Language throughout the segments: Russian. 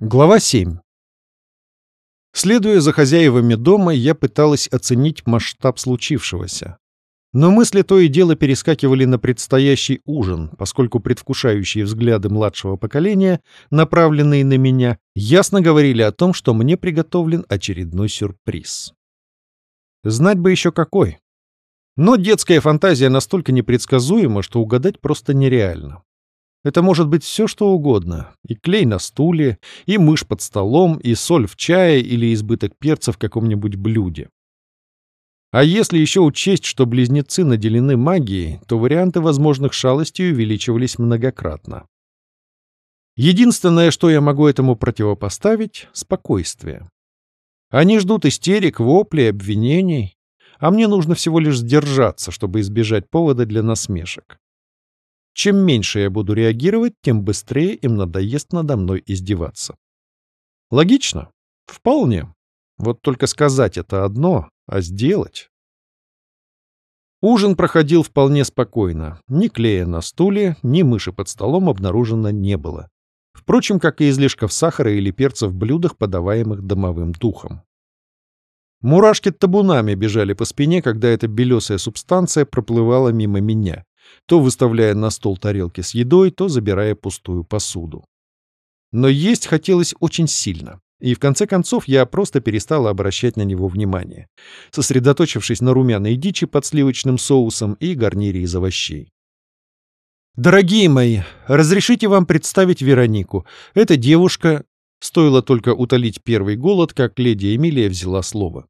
Глава 7. Следуя за хозяевами дома, я пыталась оценить масштаб случившегося. Но мысли то и дело перескакивали на предстоящий ужин, поскольку предвкушающие взгляды младшего поколения, направленные на меня, ясно говорили о том, что мне приготовлен очередной сюрприз. Знать бы еще какой. Но детская фантазия настолько непредсказуема, что угадать просто нереально. Это может быть все, что угодно. И клей на стуле, и мышь под столом, и соль в чае или избыток перца в каком-нибудь блюде. А если еще учесть, что близнецы наделены магией, то варианты возможных шалостей увеличивались многократно. Единственное, что я могу этому противопоставить — спокойствие. Они ждут истерик, воплей, обвинений, а мне нужно всего лишь сдержаться, чтобы избежать повода для насмешек. Чем меньше я буду реагировать, тем быстрее им надоест надо мной издеваться. Логично? Вполне. Вот только сказать это одно, а сделать... Ужин проходил вполне спокойно. Ни клея на стуле, ни мыши под столом обнаружено не было. Впрочем, как и излишков сахара или перца в блюдах, подаваемых домовым духом. Мурашки табунами бежали по спине, когда эта белесая субстанция проплывала мимо меня то выставляя на стол тарелки с едой, то забирая пустую посуду. Но есть хотелось очень сильно, и в конце концов я просто перестала обращать на него внимание, сосредоточившись на румяной дичи под сливочным соусом и гарнире из овощей. «Дорогие мои, разрешите вам представить Веронику. Эта девушка...» Стоило только утолить первый голод, как леди Эмилия взяла слово.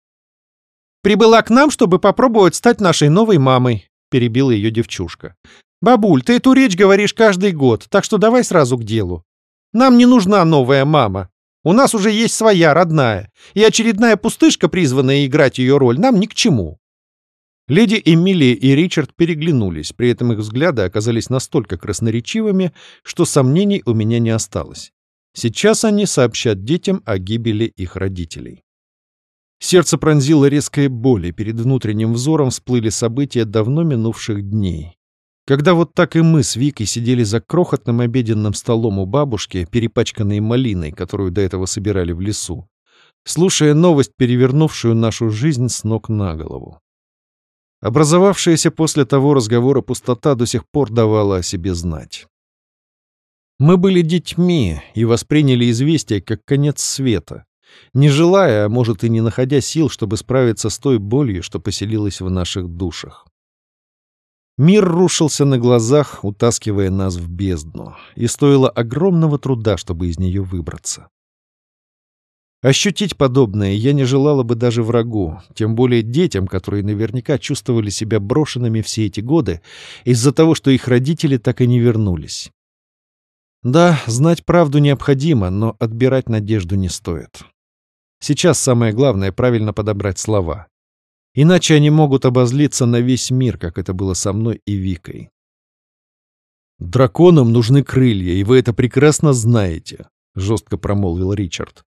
«Прибыла к нам, чтобы попробовать стать нашей новой мамой. — перебила ее девчушка. «Бабуль, ты эту речь говоришь каждый год, так что давай сразу к делу. Нам не нужна новая мама. У нас уже есть своя, родная, и очередная пустышка, призванная играть ее роль, нам ни к чему». Леди Эмилия и Ричард переглянулись, при этом их взгляды оказались настолько красноречивыми, что сомнений у меня не осталось. Сейчас они сообщат детям о гибели их родителей. Сердце пронзило резкая боль, и перед внутренним взором всплыли события давно минувших дней. Когда вот так и мы с Викой сидели за крохотным обеденным столом у бабушки, перепачканной малиной, которую до этого собирали в лесу, слушая новость, перевернувшую нашу жизнь с ног на голову. Образовавшаяся после того разговора пустота до сих пор давала о себе знать. Мы были детьми и восприняли известие как конец света, не желая, а может и не находя сил, чтобы справиться с той болью, что поселилась в наших душах. Мир рушился на глазах, утаскивая нас в бездну, и стоило огромного труда, чтобы из нее выбраться. Ощутить подобное я не желала бы даже врагу, тем более детям, которые наверняка чувствовали себя брошенными все эти годы из-за того, что их родители так и не вернулись. Да, знать правду необходимо, но отбирать надежду не стоит. Сейчас самое главное — правильно подобрать слова. Иначе они могут обозлиться на весь мир, как это было со мной и Викой. «Драконам нужны крылья, и вы это прекрасно знаете», — жестко промолвил Ричард.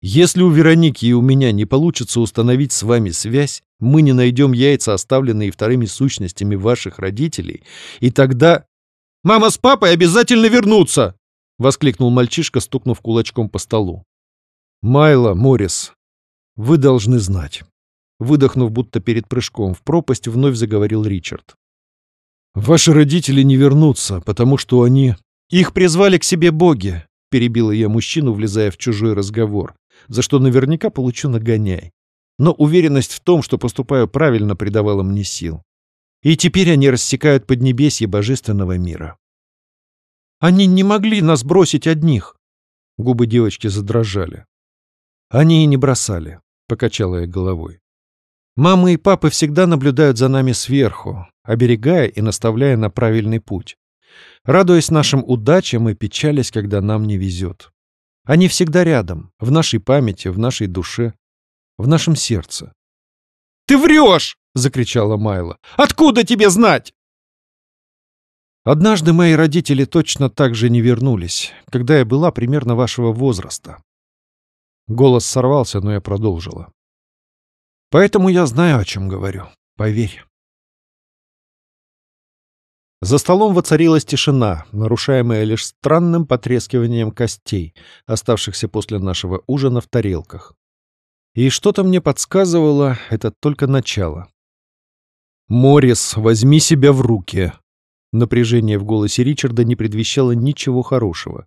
«Если у Вероники и у меня не получится установить с вами связь, мы не найдем яйца, оставленные вторыми сущностями ваших родителей, и тогда...» «Мама с папой обязательно вернутся!» — воскликнул мальчишка, стукнув кулачком по столу. «Майло, Моррис, вы должны знать». Выдохнув, будто перед прыжком в пропасть, вновь заговорил Ричард. «Ваши родители не вернутся, потому что они...» «Их призвали к себе боги», — перебила я мужчину, влезая в чужой разговор, за что наверняка получу нагоняй. Но уверенность в том, что поступаю правильно, придавала мне сил. И теперь они рассекают поднебесье божественного мира. «Они не могли нас бросить одних!» Губы девочки задрожали. Они и не бросали, — покачала я головой. Мама и папа всегда наблюдают за нами сверху, оберегая и наставляя на правильный путь. Радуясь нашим удачам и печалясь, когда нам не везет. Они всегда рядом, в нашей памяти, в нашей душе, в нашем сердце. «Ты врешь!» — закричала Майла. «Откуда тебе знать?» Однажды мои родители точно так же не вернулись, когда я была примерно вашего возраста. Голос сорвался, но я продолжила. Поэтому я знаю, о чем говорю. Поверь. За столом воцарилась тишина, нарушаемая лишь странным потрескиванием костей, оставшихся после нашего ужина в тарелках. И что-то мне подсказывало, это только начало. «Морис, возьми себя в руки!» Напряжение в голосе Ричарда не предвещало ничего хорошего.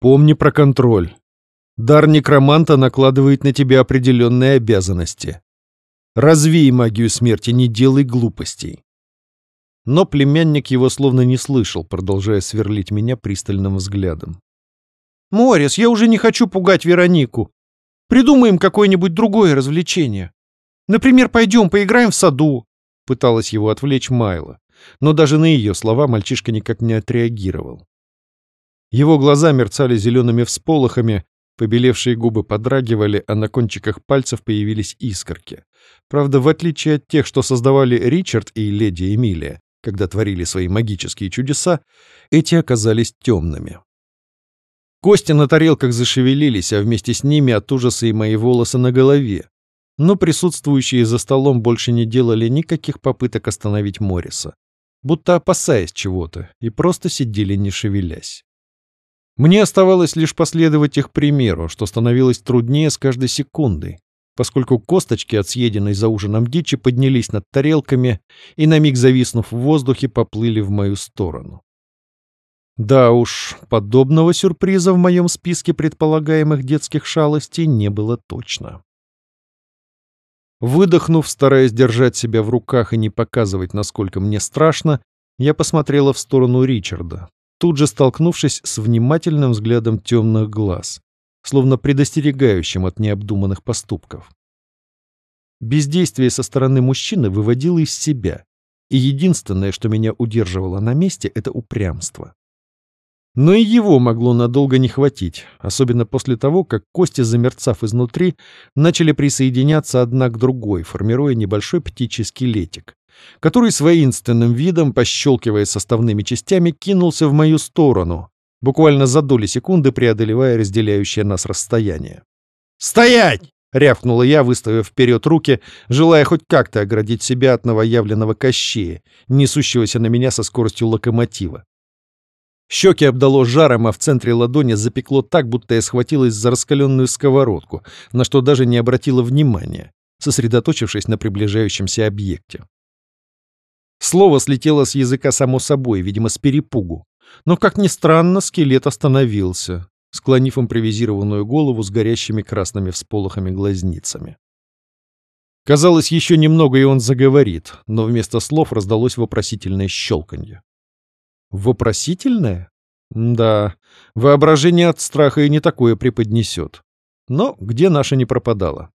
«Помни про контроль. Дар некроманта накладывает на тебя определенные обязанности. Развей магию смерти, не делай глупостей. Но племянник его словно не слышал, продолжая сверлить меня пристальным взглядом. «Морис, я уже не хочу пугать Веронику. Придумаем какое-нибудь другое развлечение. Например, пойдем поиграем в саду», — пыталась его отвлечь Майла. Но даже на ее слова мальчишка никак не отреагировал. Его глаза мерцали зелеными всполохами, побелевшие губы подрагивали, а на кончиках пальцев появились искорки. Правда, в отличие от тех, что создавали Ричард и леди Эмилия, когда творили свои магические чудеса, эти оказались темными. Кости на тарелках зашевелились, а вместе с ними от ужаса и мои волосы на голове. Но присутствующие за столом больше не делали никаких попыток остановить Морриса, будто опасаясь чего-то, и просто сидели не шевелясь. Мне оставалось лишь последовать их примеру, что становилось труднее с каждой секундой поскольку косточки от съеденной за ужином дичи поднялись над тарелками и, на миг зависнув в воздухе, поплыли в мою сторону. Да уж, подобного сюрприза в моем списке предполагаемых детских шалостей не было точно. Выдохнув, стараясь держать себя в руках и не показывать, насколько мне страшно, я посмотрела в сторону Ричарда, тут же столкнувшись с внимательным взглядом темных глаз словно предостерегающим от необдуманных поступков. Бездействие со стороны мужчины выводило из себя, и единственное, что меня удерживало на месте, это упрямство. Но и его могло надолго не хватить, особенно после того, как кости, замерцав изнутри, начали присоединяться одна к другой, формируя небольшой птичий скелетик, который с воинственным видом, пощелкивая составными частями, кинулся в мою сторону, буквально за доли секунды преодолевая разделяющее нас расстояние. «Стоять!» — рявкнула я, выставив вперед руки, желая хоть как-то оградить себя от новоявленного кощея, несущегося на меня со скоростью локомотива. Щеки обдало жаром, а в центре ладони запекло так, будто я схватилась за раскаленную сковородку, на что даже не обратила внимания, сосредоточившись на приближающемся объекте. Слово слетело с языка само собой, видимо, с перепугу. Но, как ни странно, скелет остановился, склонив импровизированную голову с горящими красными всполохами глазницами. Казалось, еще немного, и он заговорит, но вместо слов раздалось вопросительное щелканье. Вопросительное? Да, воображение от страха и не такое преподнесет. Но где наша не пропадала?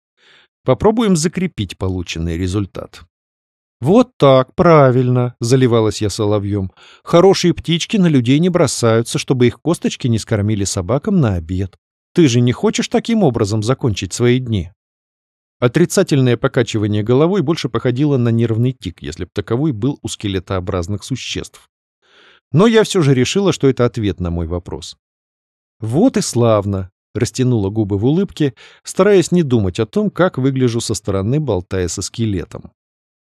Попробуем закрепить полученный результат. «Вот так, правильно», — заливалась я соловьем. «Хорошие птички на людей не бросаются, чтобы их косточки не скормили собакам на обед. Ты же не хочешь таким образом закончить свои дни?» Отрицательное покачивание головой больше походило на нервный тик, если б таковой был у скелетообразных существ. Но я все же решила, что это ответ на мой вопрос. «Вот и славно», — растянула губы в улыбке, стараясь не думать о том, как выгляжу со стороны, болтая со скелетом.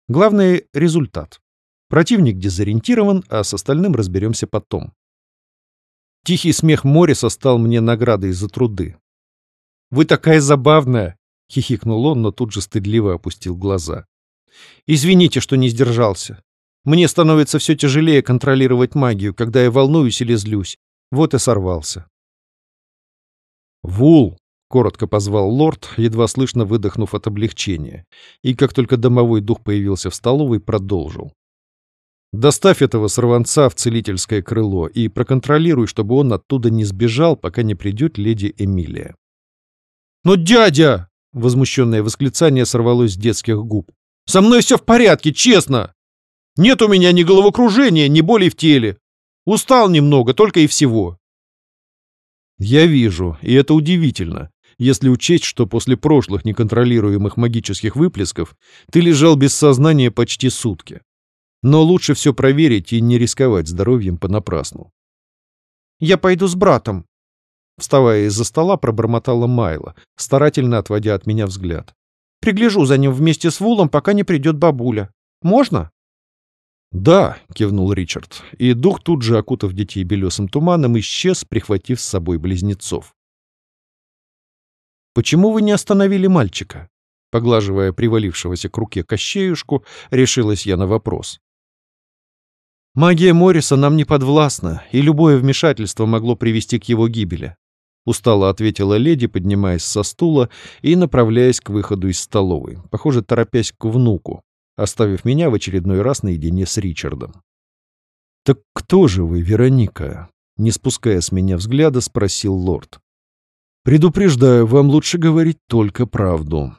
Главное — результат. Противник дезориентирован, а с остальным разберемся потом. Тихий смех Морриса стал мне наградой за труды. «Вы такая забавная!» — хихикнул он, но тут же стыдливо опустил глаза. «Извините, что не сдержался. Мне становится все тяжелее контролировать магию, когда я волнуюсь или злюсь. Вот и сорвался». «Вул!» — коротко позвал лорд, едва слышно выдохнув от облегчения, и как только домовой дух появился в столовой, продолжил. «Доставь этого сорванца в целительское крыло и проконтролируй, чтобы он оттуда не сбежал, пока не придет леди Эмилия». «Но дядя!» — возмущенное восклицание сорвалось с детских губ. «Со мной все в порядке, честно! Нет у меня ни головокружения, ни боли в теле. Устал немного, только и всего». «Я вижу, и это удивительно если учесть, что после прошлых неконтролируемых магических выплесков ты лежал без сознания почти сутки. Но лучше все проверить и не рисковать здоровьем понапрасну. «Я пойду с братом», — вставая из-за стола, пробормотала Майла, старательно отводя от меня взгляд. «Пригляжу за ним вместе с Вулом, пока не придет бабуля. Можно?» «Да», — кивнул Ричард, и дух, тут же окутав детей белесым туманом, исчез, прихватив с собой близнецов. «Почему вы не остановили мальчика?» Поглаживая привалившегося к руке кощеюшку, решилась я на вопрос. «Магия Морриса нам не подвластна, и любое вмешательство могло привести к его гибели», устало ответила леди, поднимаясь со стула и направляясь к выходу из столовой, похоже, торопясь к внуку, оставив меня в очередной раз наедине с Ричардом. «Так кто же вы, Вероника?» Не спуская с меня взгляда, спросил лорд. «Предупреждаю, вам лучше говорить только правду».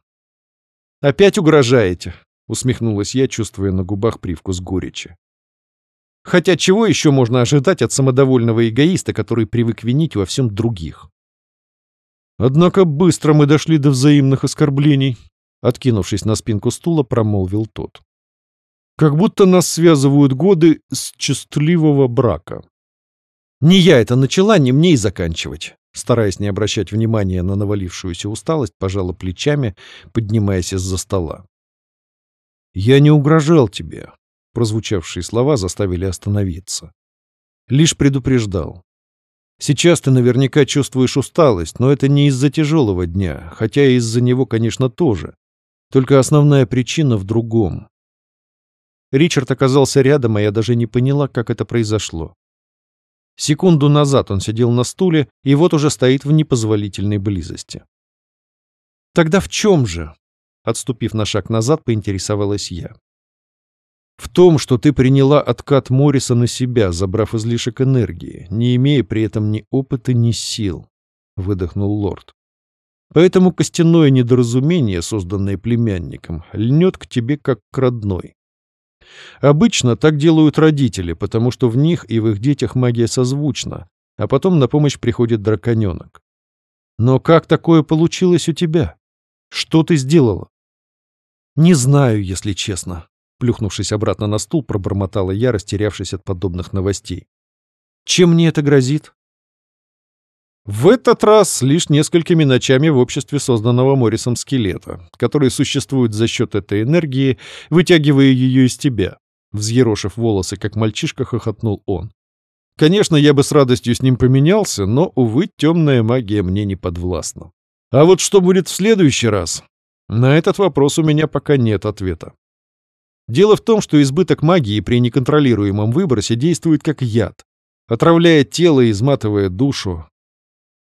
«Опять угрожаете?» — усмехнулась я, чувствуя на губах привкус горечи. Хотя чего еще можно ожидать от самодовольного эгоиста, который привык винить во всем других? Однако быстро мы дошли до взаимных оскорблений, Откинувшись на спинку стула, промолвил тот. Как будто нас связывают годы с счастливого брака. Не я это начала, не мне и заканчивать. Стараясь не обращать внимания на навалившуюся усталость, пожала плечами, поднимаясь из-за стола. «Я не угрожал тебе», — прозвучавшие слова заставили остановиться. «Лишь предупреждал. Сейчас ты наверняка чувствуешь усталость, но это не из-за тяжелого дня, хотя и из-за него, конечно, тоже. Только основная причина в другом. Ричард оказался рядом, а я даже не поняла, как это произошло. Секунду назад он сидел на стуле, и вот уже стоит в непозволительной близости. «Тогда в чем же?» Отступив на шаг назад, поинтересовалась я. «В том, что ты приняла откат Морриса на себя, забрав излишек энергии, не имея при этом ни опыта, ни сил», — выдохнул лорд. Поэтому костяное недоразумение, созданное племянником, льнет к тебе как к родной. Обычно так делают родители, потому что в них и в их детях магия созвучна, а потом на помощь приходит драконенок. Но как такое получилось у тебя? Что ты сделала? Не знаю, если честно. Плюхнувшись обратно на стул, пробормотала я, растерявшись от подобных новостей. Чем мне это грозит? В этот раз лишь несколькими ночами в обществе созданного Моррисом скелета, который существует за счет этой энергии, вытягивая ее из тебя. Взъерошив волосы, как мальчишка, хохотнул он. Конечно, я бы с радостью с ним поменялся, но, увы, темная магия мне не подвластна. А вот что будет в следующий раз? На этот вопрос у меня пока нет ответа. Дело в том, что избыток магии при неконтролируемом выбросе действует как яд, отравляя тело и изматывая душу,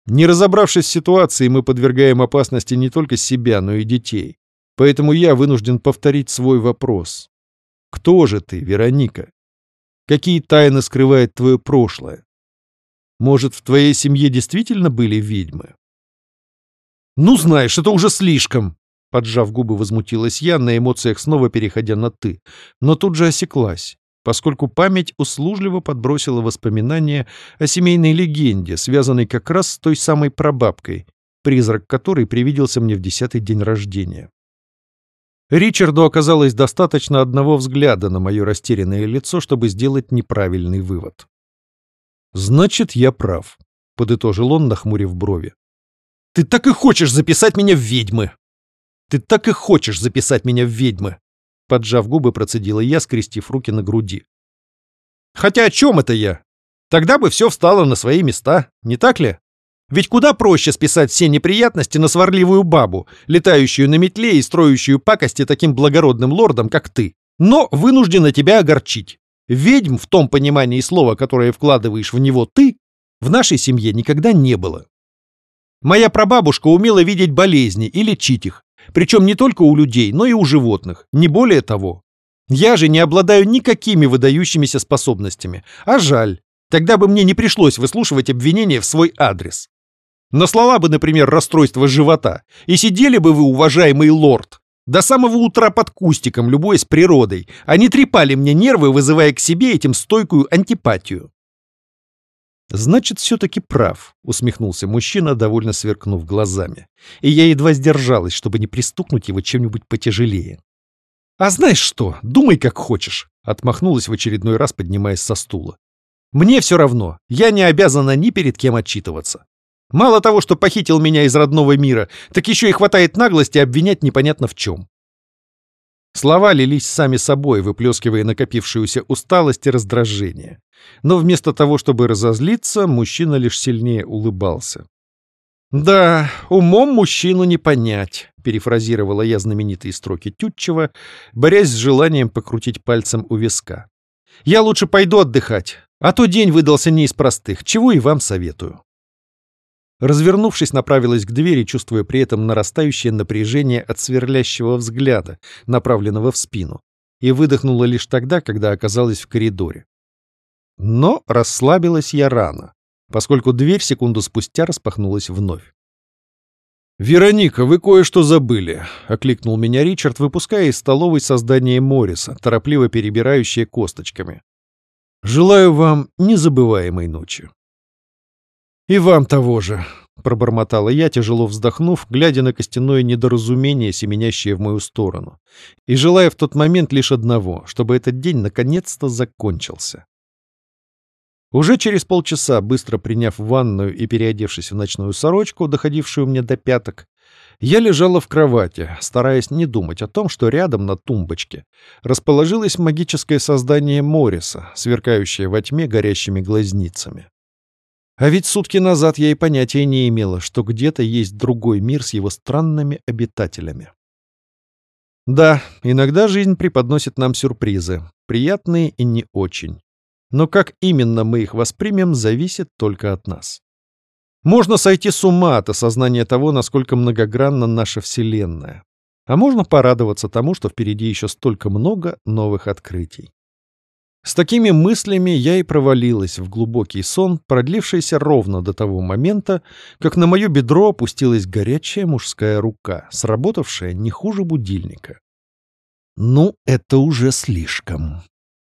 не разобравшись с ситуацией, мы подвергаем опасности не только себя, но и детей. Поэтому я вынужден повторить свой вопрос. Кто же ты, Вероника? Какие тайны скрывает твое прошлое? Может, в твоей семье действительно были ведьмы? Ну, знаешь, это уже слишком, поджав губы, возмутилась я, на эмоциях снова переходя на «ты», но тут же осеклась поскольку память услужливо подбросила воспоминания о семейной легенде, связанной как раз с той самой прабабкой, призрак которой привиделся мне в десятый день рождения. Ричарду оказалось достаточно одного взгляда на мое растерянное лицо, чтобы сделать неправильный вывод. «Значит, я прав», — подытожил он, нахмурив брови. «Ты так и хочешь записать меня в ведьмы!» «Ты так и хочешь записать меня в ведьмы!» Поджав губы, процедила я, скрестив руки на груди. «Хотя о чем это я? Тогда бы все встало на свои места, не так ли? Ведь куда проще списать все неприятности на сварливую бабу, летающую на метле и строящую пакости таким благородным лордом, как ты. Но вынуждена тебя огорчить. Ведьм в том понимании слова, которое вкладываешь в него ты, в нашей семье никогда не было. Моя прабабушка умела видеть болезни и лечить их, причем не только у людей, но и у животных, не более того. Я же не обладаю никакими выдающимися способностями. А жаль, тогда бы мне не пришлось выслушивать обвинения в свой адрес. Наслала бы, например, расстройство живота, и сидели бы вы, уважаемый лорд, до самого утра под кустиком, любуясь природой, а не трепали мне нервы, вызывая к себе этим стойкую антипатию. «Значит, все-таки прав», — усмехнулся мужчина, довольно сверкнув глазами. И я едва сдержалась, чтобы не пристукнуть его чем-нибудь потяжелее. «А знаешь что? Думай, как хочешь», — отмахнулась в очередной раз, поднимаясь со стула. «Мне все равно. Я не обязана ни перед кем отчитываться. Мало того, что похитил меня из родного мира, так еще и хватает наглости обвинять непонятно в чем». Слова лились сами собой, выплескивая накопившуюся усталость и раздражение. Но вместо того, чтобы разозлиться, мужчина лишь сильнее улыбался. «Да, умом мужчину не понять», — перефразировала я знаменитые строки Тютчева, борясь с желанием покрутить пальцем у виска. «Я лучше пойду отдыхать, а то день выдался не из простых, чего и вам советую». Развернувшись, направилась к двери, чувствуя при этом нарастающее напряжение от сверлящего взгляда, направленного в спину, и выдохнула лишь тогда, когда оказалась в коридоре. Но расслабилась я рано, поскольку дверь секунду спустя распахнулась вновь. «Вероника, вы кое-что забыли», — окликнул меня Ричард, выпуская из столовой создание Морриса, торопливо перебирающее косточками. «Желаю вам незабываемой ночи». «И вам того же», — пробормотала я, тяжело вздохнув, глядя на костяное недоразумение, семенящее в мою сторону, и желая в тот момент лишь одного, чтобы этот день наконец-то закончился. Уже через полчаса, быстро приняв ванную и переодевшись в ночную сорочку, доходившую мне до пяток, я лежала в кровати, стараясь не думать о том, что рядом на тумбочке расположилось магическое создание Мориса, сверкающее во тьме горящими глазницами. А ведь сутки назад я и понятия не имела, что где-то есть другой мир с его странными обитателями. Да, иногда жизнь преподносит нам сюрпризы, приятные и не очень. Но как именно мы их воспримем, зависит только от нас. Можно сойти с ума от осознания того, насколько многогранна наша Вселенная. А можно порадоваться тому, что впереди еще столько много новых открытий. С такими мыслями я и провалилась в глубокий сон, продлившийся ровно до того момента, как на мое бедро опустилась горячая мужская рука, сработавшая не хуже будильника. Ну, это уже слишком.